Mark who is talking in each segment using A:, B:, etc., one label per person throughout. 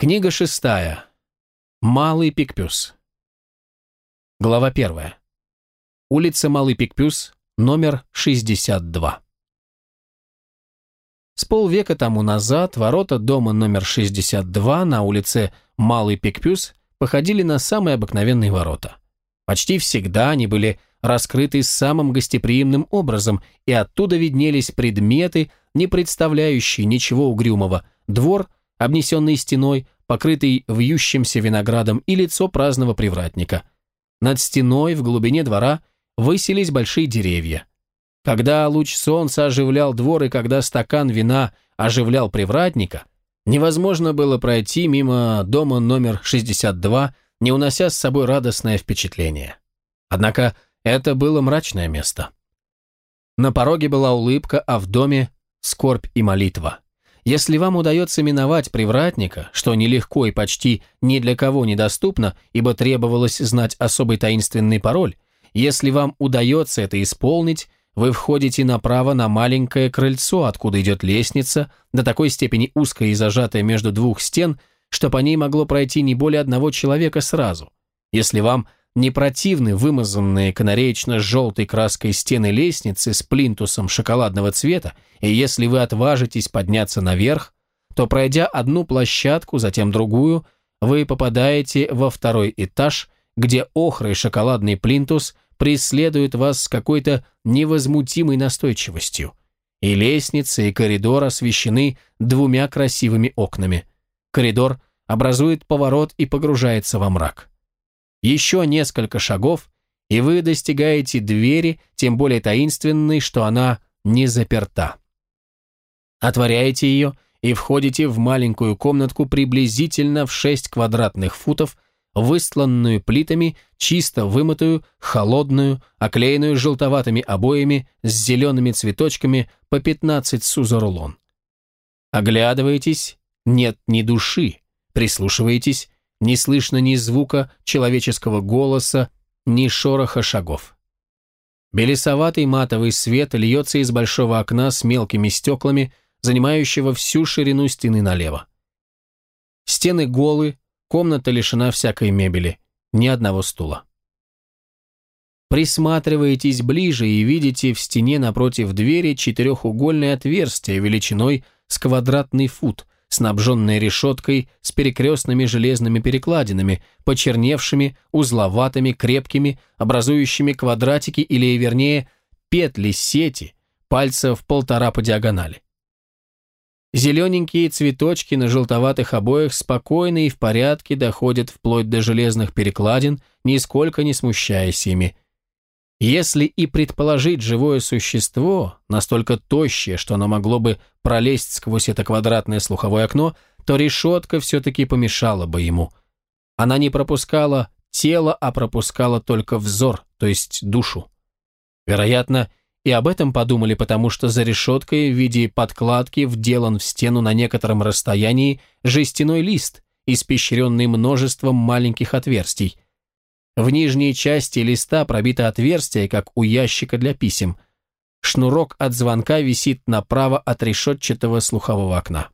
A: Книга шестая. Малый Пикпюс. Глава первая. Улица Малый Пикпюс, номер 62. С полвека тому назад ворота дома номер 62 на улице Малый Пикпюс походили на самые обыкновенные ворота. Почти всегда они были раскрыты самым гостеприимным образом, и оттуда виднелись предметы, не представляющие ничего угрюмого, двор – обнесенный стеной, покрытый вьющимся виноградом и лицо праздного привратника. Над стеной в глубине двора высились большие деревья. Когда луч солнца оживлял двор и когда стакан вина оживлял привратника, невозможно было пройти мимо дома номер 62, не унося с собой радостное впечатление. Однако это было мрачное место. На пороге была улыбка, а в доме – скорбь и молитва. Если вам удается миновать привратника, что нелегко и почти ни для кого недоступно, ибо требовалось знать особый таинственный пароль, если вам удается это исполнить, вы входите направо на маленькое крыльцо, откуда идет лестница, до такой степени узкая и зажатая между двух стен, что по ней могло пройти не более одного человека сразу. Если вам не противны вымазанные канареечно-желтой краской стены лестницы с плинтусом шоколадного цвета, и если вы отважитесь подняться наверх, то, пройдя одну площадку, затем другую, вы попадаете во второй этаж, где охрый шоколадный плинтус преследует вас с какой-то невозмутимой настойчивостью. И лестница, и коридор освещены двумя красивыми окнами. Коридор образует поворот и погружается во мрак. Еще несколько шагов, и вы достигаете двери, тем более таинственной, что она не заперта. Отворяете ее и входите в маленькую комнатку приблизительно в 6 квадратных футов, выстланную плитами, чисто вымытую, холодную, оклеенную желтоватыми обоями с зелеными цветочками по 15 су за рулон. Оглядываетесь, нет ни души, прислушиваетесь, не слышно ни звука человеческого голоса, ни шороха шагов. Белесоватый матовый свет льется из большого окна с мелкими стеклами, занимающего всю ширину стены налево. Стены голы, комната лишена всякой мебели, ни одного стула. Присматриваетесь ближе и видите в стене напротив двери четырехугольное отверстие величиной с квадратный фут, снабженная решеткой с перекрестными железными перекладинами, почерневшими, узловатыми, крепкими, образующими квадратики или, вернее, петли сети, пальцев полтора по диагонали. Зелененькие цветочки на желтоватых обоях спокойно и в порядке доходят вплоть до железных перекладин, нисколько не смущаясь ими – если и предположить живое существо, настолько тощее, что оно могло бы пролезть сквозь это квадратное слуховое окно, то решетка все-таки помешала бы ему. Она не пропускала тело, а пропускала только взор, то есть душу. Вероятно, и об этом подумали, потому что за решеткой в виде подкладки вделан в стену на некотором расстоянии жестяной лист, испещренный множеством маленьких отверстий – в нижней части листа пробито отверстие, как у ящика для писем. Шнурок от звонка висит направо от решетчатого слухового окна.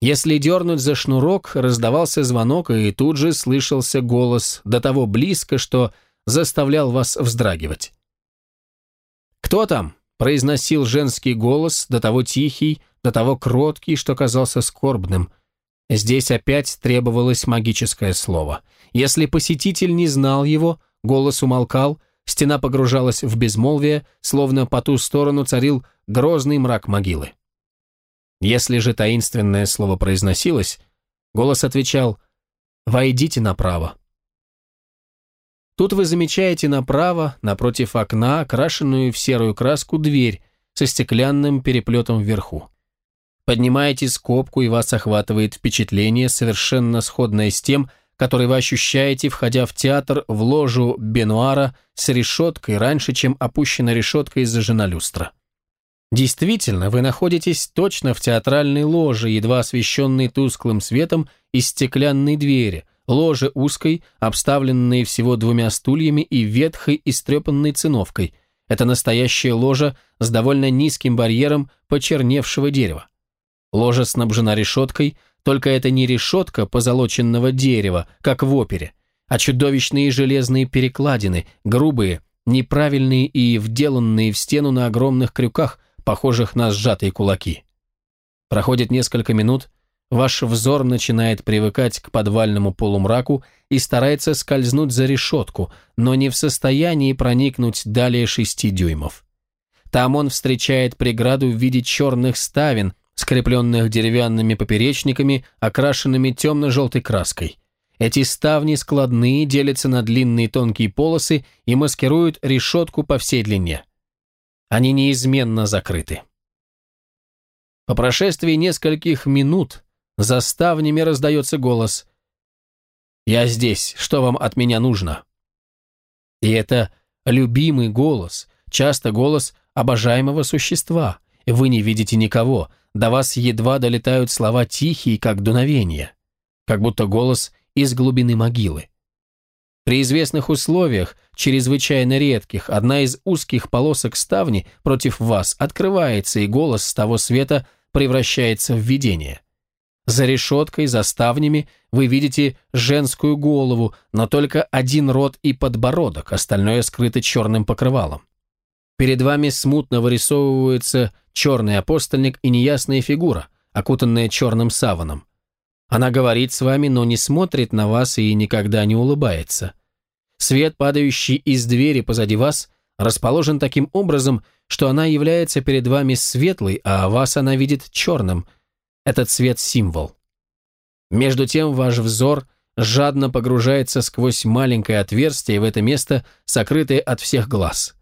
A: Если дернуть за шнурок, раздавался звонок, и тут же слышался голос до того близко, что заставлял вас вздрагивать. «Кто там?» – произносил женский голос, до того тихий, до того кроткий, что казался скорбным – Здесь опять требовалось магическое слово. Если посетитель не знал его, голос умолкал, стена погружалась в безмолвие, словно по ту сторону царил грозный мрак могилы. Если же таинственное слово произносилось, голос отвечал «Войдите направо». Тут вы замечаете направо, напротив окна, окрашенную в серую краску дверь со стеклянным переплетом вверху. Поднимаете скобку, и вас охватывает впечатление, совершенно сходное с тем, которое вы ощущаете, входя в театр в ложу Бенуара с решеткой раньше, чем опущена решетка из-за жена люстра. Действительно, вы находитесь точно в театральной ложе, едва освещенной тусклым светом из стеклянной двери, ложе узкой, обставленной всего двумя стульями и ветхой истрепанной циновкой. Это настоящая ложа с довольно низким барьером почерневшего дерева. Ложа снабжена решеткой, только это не решетка позолоченного дерева, как в опере, а чудовищные железные перекладины, грубые, неправильные и вделанные в стену на огромных крюках, похожих на сжатые кулаки. Проходит несколько минут, ваш взор начинает привыкать к подвальному полумраку и старается скользнуть за решетку, но не в состоянии проникнуть далее шести дюймов. Там он встречает преграду в виде черных ставен, скрепленных деревянными поперечниками, окрашенными темно-желтой краской. Эти ставни складные, делятся на длинные тонкие полосы и маскируют решетку по всей длине. Они неизменно закрыты. По прошествии нескольких минут за ставнями раздается голос «Я здесь, что вам от меня нужно?» И это любимый голос, часто голос обожаемого существа. Вы не видите никого, до вас едва долетают слова тихие, как дуновение, как будто голос из глубины могилы. При известных условиях, чрезвычайно редких, одна из узких полосок ставни против вас открывается, и голос с того света превращается в видение. За решеткой, за ставнями вы видите женскую голову, но только один рот и подбородок, остальное скрыто черным покрывалом. Перед вами смутно вырисовывается черный апостольник и неясная фигура, окутанная черным саваном. Она говорит с вами, но не смотрит на вас и никогда не улыбается. Свет, падающий из двери позади вас, расположен таким образом, что она является перед вами светлой, а вас она видит черным. Этот свет – символ. Между тем ваш взор жадно погружается сквозь маленькое отверстие в это место, сокрытое от всех глаз.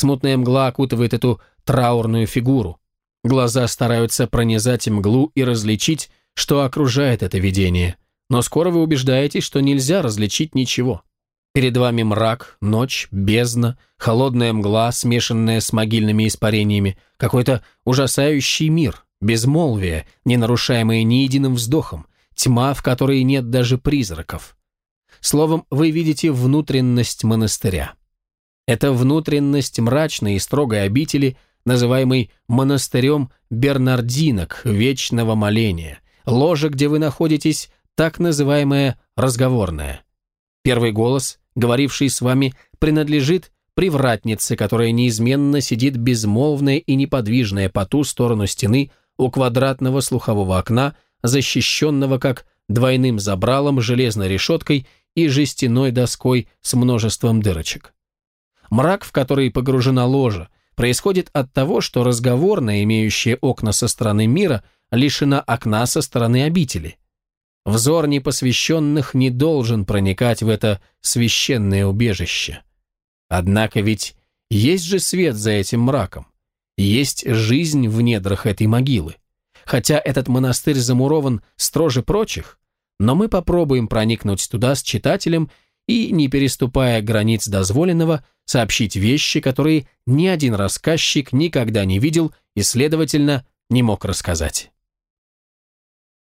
A: Смутная мгла окутывает эту траурную фигуру. Глаза стараются пронизать мглу и различить, что окружает это видение. Но скоро вы убеждаетесь, что нельзя различить ничего. Перед вами мрак, ночь, бездна, холодная мгла, смешанная с могильными испарениями, какой-то ужасающий мир, безмолвие, не нарушаемое ни единым вздохом, тьма, в которой нет даже призраков. Словом, вы видите внутренность монастыря. Это внутренность мрачной и строгой обители, называемой монастырем Бернардинок, вечного моления, ложе, где вы находитесь, так называемое разговорное. Первый голос, говоривший с вами, принадлежит привратнице, которая неизменно сидит безмолвная и неподвижная по ту сторону стены у квадратного слухового окна, защищенного как двойным забралом, железной решеткой и жестяной доской с множеством дырочек. Мрак, в который погружена ложа, происходит от того, что разговорная, имеющая окна со стороны мира, лишена окна со стороны обители. Взор непосвященных не должен проникать в это священное убежище. Однако ведь есть же свет за этим мраком, есть жизнь в недрах этой могилы. Хотя этот монастырь замурован строже прочих, но мы попробуем проникнуть туда с читателем и, не переступая границ дозволенного, сообщить вещи, которые ни один рассказчик никогда не видел и, следовательно, не мог рассказать.